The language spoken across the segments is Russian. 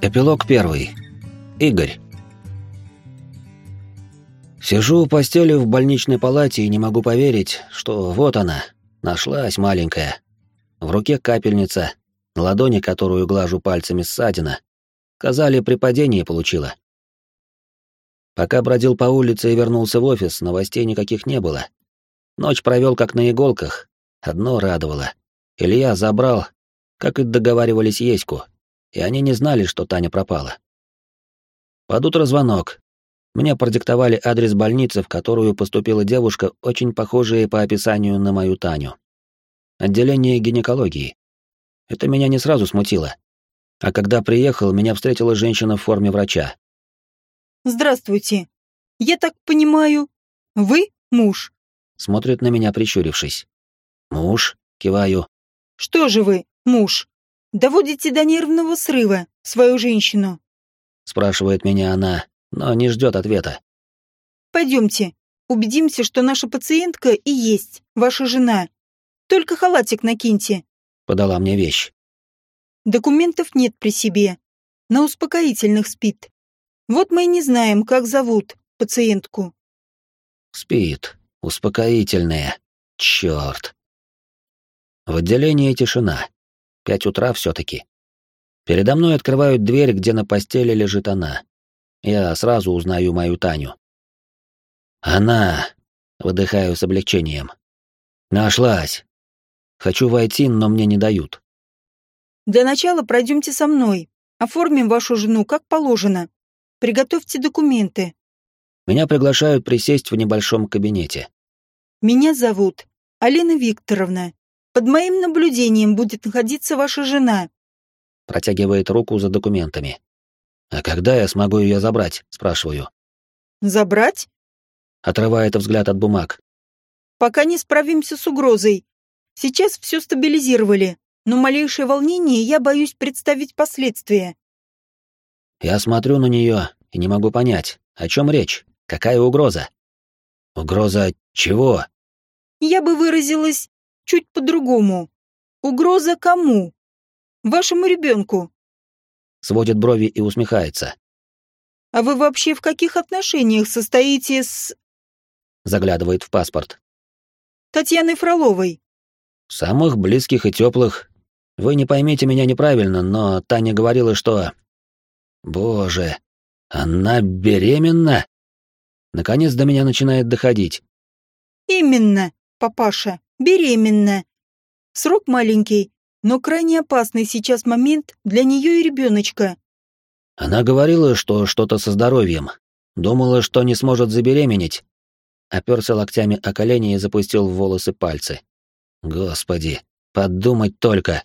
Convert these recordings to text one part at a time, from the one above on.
Эпилог первый. Игорь. Сижу у постели в больничной палате и не могу поверить, что вот она, нашлась маленькая. В руке капельница, на ладони, которую глажу пальцами ссадина. Сказали, при падении получила. Пока бродил по улице и вернулся в офис, новостей никаких не было. Ночь провел как на иголках. Одно радовало. Илья забрал, как и договаривались, Еську, и они не знали, что Таня пропала. Под утро звонок. Мне продиктовали адрес больницы, в которую поступила девушка, очень похожая по описанию на мою Таню. Отделение гинекологии. Это меня не сразу смутило. А когда приехал, меня встретила женщина в форме врача. «Здравствуйте. Я так понимаю, вы муж?» Смотрит на меня, прищурившись. «Муж?» — киваю. «Что же вы, муж? Доводите до нервного срыва свою женщину?» Спрашивает меня она, но не ждет ответа. «Пойдемте, убедимся, что наша пациентка и есть ваша жена. Только халатик накиньте», — подала мне вещь. «Документов нет при себе. На успокоительных спит. Вот мы и не знаем, как зовут пациентку». Спит. Успокоительные. Черт. В отделении тишина. Пять утра все-таки. Передо мной открывают дверь, где на постели лежит она. Я сразу узнаю мою Таню. Она, выдыхаю с облегчением. Нашлась. Хочу войти, но мне не дают. Для начала пройдемте со мной. Оформим вашу жену как положено. Приготовьте документы. Меня приглашают присесть в небольшом кабинете. Меня зовут Алина Викторовна. Под моим наблюдением будет находиться ваша жена. Протягивает руку за документами. А когда я смогу ее забрать? Спрашиваю. Забрать? Отрывает взгляд от бумаг. Пока не справимся с угрозой. Сейчас все стабилизировали, но малейшее волнение я боюсь представить последствия. Я смотрю на нее и не могу понять, о чем речь, какая угроза. Угроза чего? Я бы выразилась чуть по-другому. Угроза кому? Вашему ребенку. Сводит брови и усмехается. А вы вообще в каких отношениях состоите с... Заглядывает в паспорт. Татьяной Фроловой. Самых близких и теплых. Вы не поймите меня неправильно, но Таня говорила, что... Боже, она беременна? Наконец до меня начинает доходить. Именно, папаша беременна. Срок маленький, но крайне опасный сейчас момент для нее и ребеночка. Она говорила, что что-то со здоровьем. Думала, что не сможет забеременеть. Оперся локтями о колени и запустил в волосы пальцы. Господи, подумать только.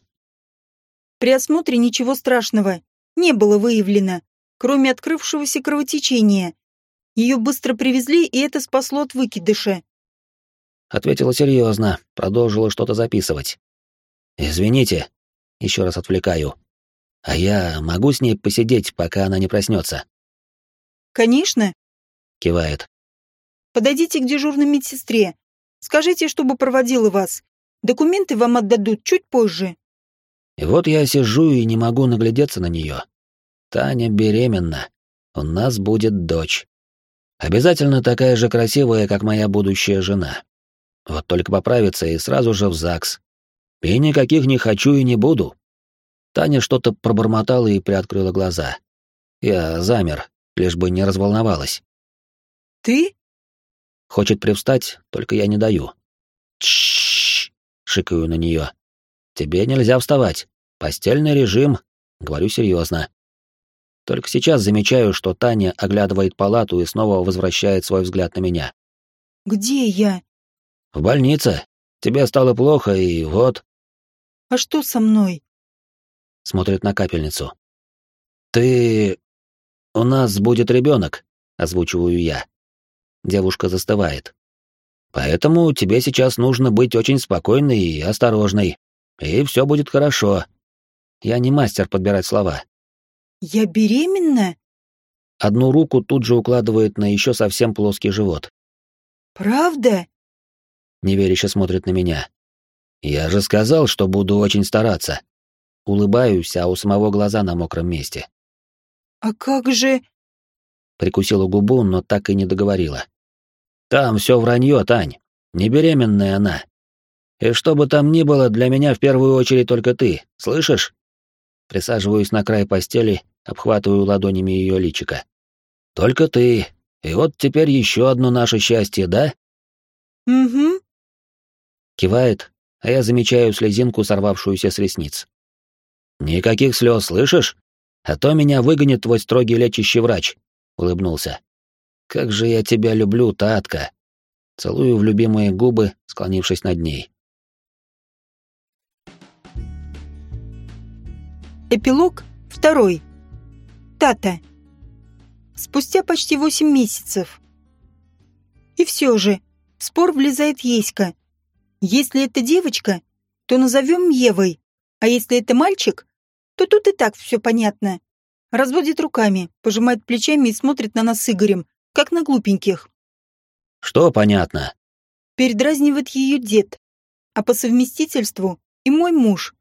При осмотре ничего страшного не было выявлено, кроме открывшегося кровотечения. Ее быстро привезли, и это спасло от выкидыша. Ответила серьезно, продолжила что-то записывать. «Извините», — еще раз отвлекаю. «А я могу с ней посидеть, пока она не проснется?» «Конечно», — кивает. «Подойдите к дежурной медсестре. Скажите, чтобы проводила вас. Документы вам отдадут чуть позже». И вот я сижу и не могу наглядеться на нее. Таня беременна. У нас будет дочь. Обязательно такая же красивая, как моя будущая жена. Вот только поправиться и сразу же в ЗАГС. И никаких не хочу и не буду. Таня что-то пробормотала и приоткрыла глаза. Я замер, лишь бы не разволновалась. «Ты?» Хочет привстать, только я не даю. Тш! шикаю на нее. Тебе нельзя вставать. Постельный режим, говорю серьезно. Только сейчас замечаю, что Таня оглядывает палату и снова возвращает свой взгляд на меня. «Где я?» В больнице. Тебе стало плохо, и вот...» «А что со мной?» Смотрит на капельницу. «Ты... У нас будет ребенок», — озвучиваю я. Девушка застывает. «Поэтому тебе сейчас нужно быть очень спокойной и осторожной. И все будет хорошо. Я не мастер подбирать слова». «Я беременна?» Одну руку тут же укладывает на еще совсем плоский живот. «Правда?» Неверяще смотрит на меня. Я же сказал, что буду очень стараться. Улыбаюсь, а у самого глаза на мокром месте. «А как же...» Прикусила губу, но так и не договорила. «Там все вранье, Тань. Не беременная она. И что бы там ни было, для меня в первую очередь только ты, слышишь?» Присаживаюсь на край постели, обхватываю ладонями ее личико. «Только ты. И вот теперь еще одно наше счастье, да?» «Угу». Кивает, а я замечаю слезинку, сорвавшуюся с ресниц. «Никаких слез, слышишь? А то меня выгонит твой строгий лечащий врач», — улыбнулся. «Как же я тебя люблю, Татка!» Целую в любимые губы, склонившись над ней. Эпилог второй. Тата. Спустя почти восемь месяцев. И все же, в спор влезает Еська. Если это девочка, то назовем Евой, а если это мальчик, то тут и так все понятно. Разводит руками, пожимает плечами и смотрит на нас с Игорем, как на глупеньких. «Что понятно?» Передразнивает ее дед, а по совместительству и мой муж.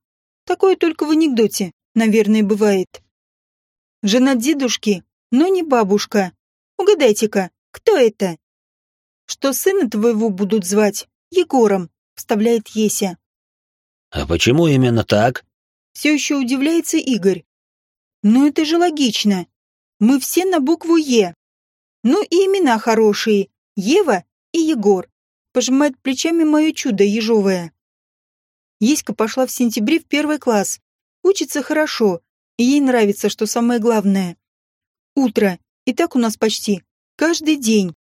Такое только в анекдоте, наверное, бывает. Жена дедушки, но не бабушка. Угадайте-ка, кто это? Что сына твоего будут звать Егором, вставляет Еся. А почему именно так? Все еще удивляется Игорь. Ну это же логично. Мы все на букву Е. Ну и имена хорошие. Ева и Егор. Пожимает плечами мое чудо ежовое. Еська пошла в сентябре в первый класс. Учится хорошо, и ей нравится, что самое главное. Утро. И так у нас почти. Каждый день.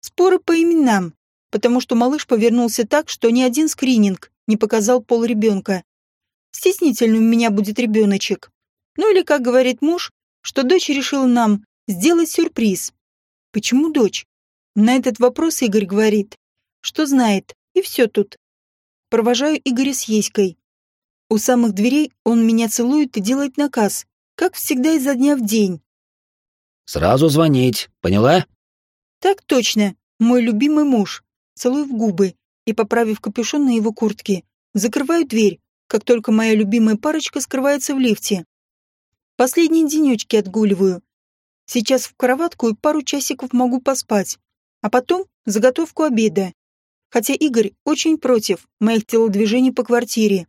Споры по именам, потому что малыш повернулся так, что ни один скрининг не показал пол ребенка. Стеснительный у меня будет ребеночек. Ну или, как говорит муж, что дочь решила нам сделать сюрприз. Почему дочь? На этот вопрос Игорь говорит, что знает, и все тут. Провожаю Игоря с Еськой. У самых дверей он меня целует и делает наказ, как всегда изо дня в день. «Сразу звонить, поняла?» «Так точно, мой любимый муж». Целую в губы и, поправив капюшон на его куртке, закрываю дверь, как только моя любимая парочка скрывается в лифте. Последние денечки отгуливаю. Сейчас в кроватку и пару часиков могу поспать, а потом заготовку обеда. Хотя Игорь очень против моих телодвижений по квартире.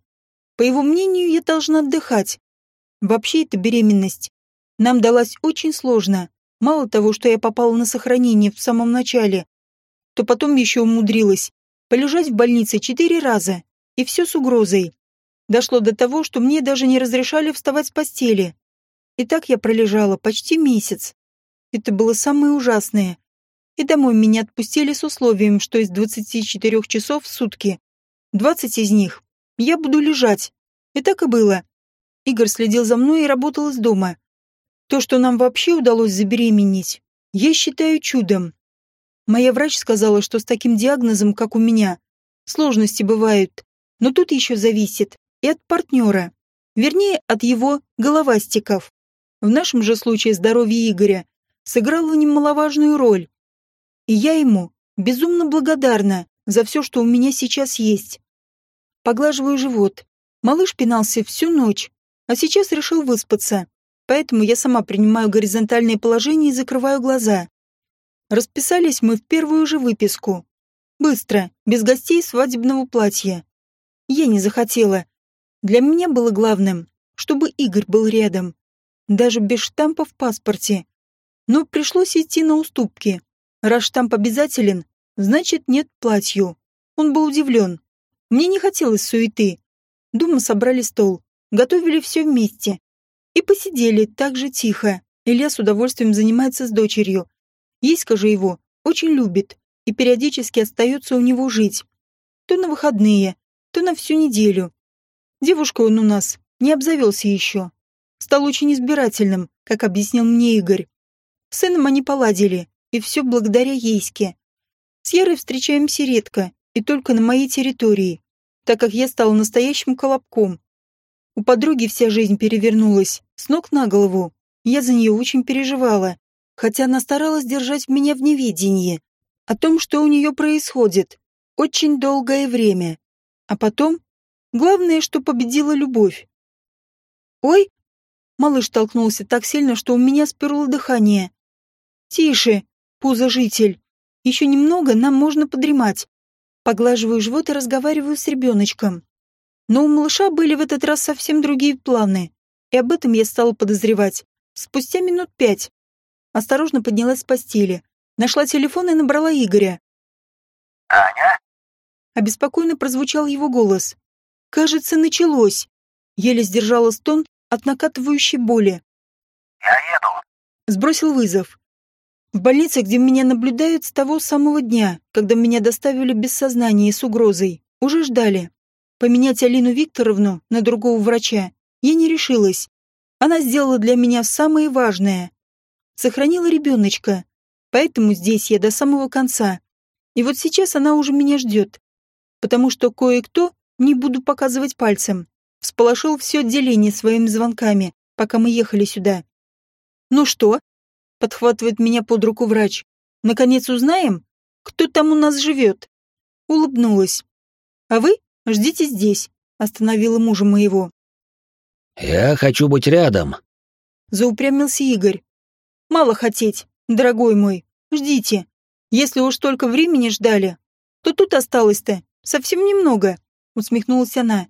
По его мнению, я должна отдыхать. Вообще, эта беременность нам далась очень сложно. Мало того, что я попала на сохранение в самом начале, то потом еще умудрилась полежать в больнице четыре раза, и все с угрозой. Дошло до того, что мне даже не разрешали вставать с постели. И так я пролежала почти месяц. Это было самое ужасное. И домой меня отпустили с условием, что из 24 часов в сутки 20 из них я буду лежать. И так и было. Игорь следил за мной и работал из дома. То, что нам вообще удалось забеременеть, я считаю чудом. Моя врач сказала, что с таким диагнозом, как у меня, сложности бывают. Но тут еще зависит и от партнера. Вернее, от его головастиков. В нашем же случае здоровье Игоря сыграло немаловажную роль. И я ему безумно благодарна за все, что у меня сейчас есть. Поглаживаю живот. Малыш пинался всю ночь, а сейчас решил выспаться. Поэтому я сама принимаю горизонтальное положение и закрываю глаза. Расписались мы в первую же выписку. Быстро, без гостей свадебного платья. Я не захотела. Для меня было главным, чтобы Игорь был рядом. Даже без штампа в паспорте. Но пришлось идти на уступки. Раз штамп обязателен, значит нет платью. Он был удивлен. Мне не хотелось суеты. Дома собрали стол, готовили все вместе. И посидели так же тихо. Илья с удовольствием занимается с дочерью. Еська же его очень любит и периодически остается у него жить. То на выходные, то на всю неделю. Девушка он у нас не обзавелся еще. Стал очень избирательным, как объяснил мне Игорь. С сыном они поладили, и все благодаря Ейске. С Ярой встречаемся редко и только на моей территории так как я стала настоящим колобком. У подруги вся жизнь перевернулась, с ног на голову. Я за нее очень переживала, хотя она старалась держать меня в неведении о том, что у нее происходит, очень долгое время. А потом, главное, что победила любовь. «Ой!» Малыш толкнулся так сильно, что у меня сперло дыхание. «Тише, пузожитель. Еще немного, нам можно подремать». Поглаживаю живот и разговариваю с ребеночком. Но у малыша были в этот раз совсем другие планы, и об этом я стала подозревать. Спустя минут пять. Осторожно поднялась с постели, нашла телефон и набрала Игоря. «Аня?» Обеспокоенно прозвучал его голос. «Кажется, началось». Еле сдержала стон от накатывающей боли. «Я еду». Сбросил вызов. В больнице, где меня наблюдают с того самого дня, когда меня доставили без сознания и с угрозой, уже ждали. Поменять Алину Викторовну на другого врача я не решилась. Она сделала для меня самое важное. Сохранила ребеночка. Поэтому здесь я до самого конца. И вот сейчас она уже меня ждет. Потому что кое-кто, не буду показывать пальцем, всполошил все отделение своими звонками, пока мы ехали сюда. «Ну что?» — подхватывает меня под руку врач. «Наконец узнаем, кто там у нас живет?» Улыбнулась. «А вы ждите здесь», — остановила мужа моего. «Я хочу быть рядом», — заупрямился Игорь. «Мало хотеть, дорогой мой. Ждите. Если уж столько времени ждали, то тут осталось-то совсем немного», — усмехнулась она.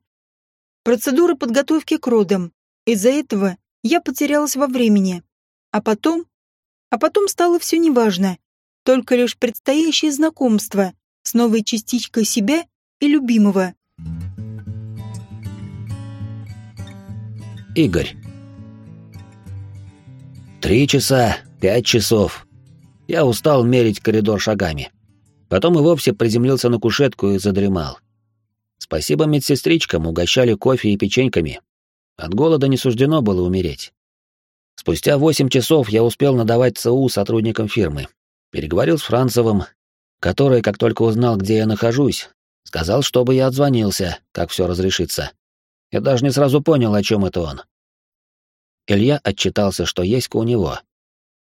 Процедура подготовки к родам. Из-за этого я потерялась во времени. А потом... А потом стало все неважно. Только лишь предстоящее знакомство с новой частичкой себя и любимого. Игорь. Три часа, пять часов. Я устал мерить коридор шагами. Потом и вовсе приземлился на кушетку и задремал. Спасибо медсестричкам, угощали кофе и печеньками. От голода не суждено было умереть. Спустя восемь часов я успел надавать ЦУ сотрудникам фирмы. Переговорил с Францевым, который, как только узнал, где я нахожусь, сказал, чтобы я отзвонился, как все разрешится. Я даже не сразу понял, о чем это он. Илья отчитался, что есть у него.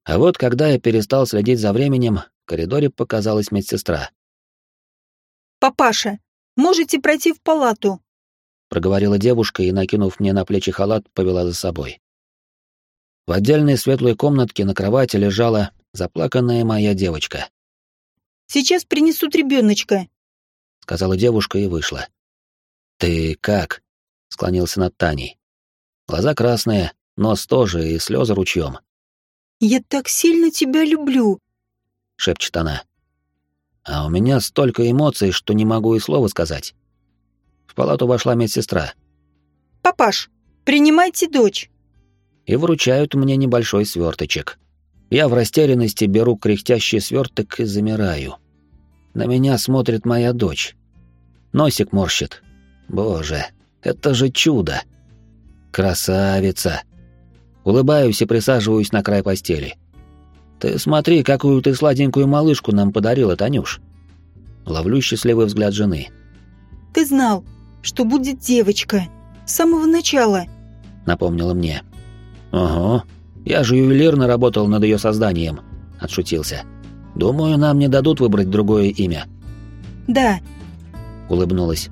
А вот когда я перестал следить за временем, в коридоре показалась медсестра. «Папаша, Можете пройти в палату», — проговорила девушка и, накинув мне на плечи халат, повела за собой. В отдельной светлой комнатке на кровати лежала заплаканная моя девочка. «Сейчас принесут ребеночка», — сказала девушка и вышла. «Ты как?» — склонился над Таней. Глаза красные, нос тоже и слезы ручьем. «Я так сильно тебя люблю», — шепчет она. А у меня столько эмоций, что не могу и слова сказать. В палату вошла медсестра. «Папаш, принимайте дочь!» И вручают мне небольшой сверточек. Я в растерянности беру кряхтящий сверток и замираю. На меня смотрит моя дочь. Носик морщит. Боже, это же чудо! Красавица! Улыбаюсь и присаживаюсь на край постели. Ты смотри, какую ты сладенькую малышку нам подарила, Танюш. Ловлю счастливый взгляд жены. Ты знал, что будет девочка. С самого начала. Напомнила мне. Ого, я же ювелирно работал над ее созданием. Отшутился. Думаю, нам не дадут выбрать другое имя. Да. Улыбнулась.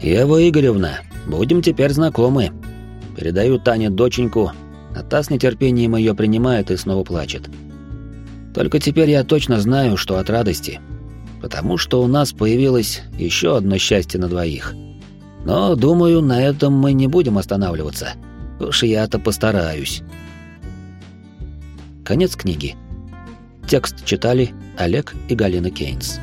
Ева Игоревна, будем теперь знакомы. Передаю Тане доченьку, а та с нетерпением ее принимает и снова плачет. Только теперь я точно знаю, что от радости. Потому что у нас появилось еще одно счастье на двоих. Но, думаю, на этом мы не будем останавливаться. Уж я-то постараюсь. Конец книги. Текст читали Олег и Галина Кейнс.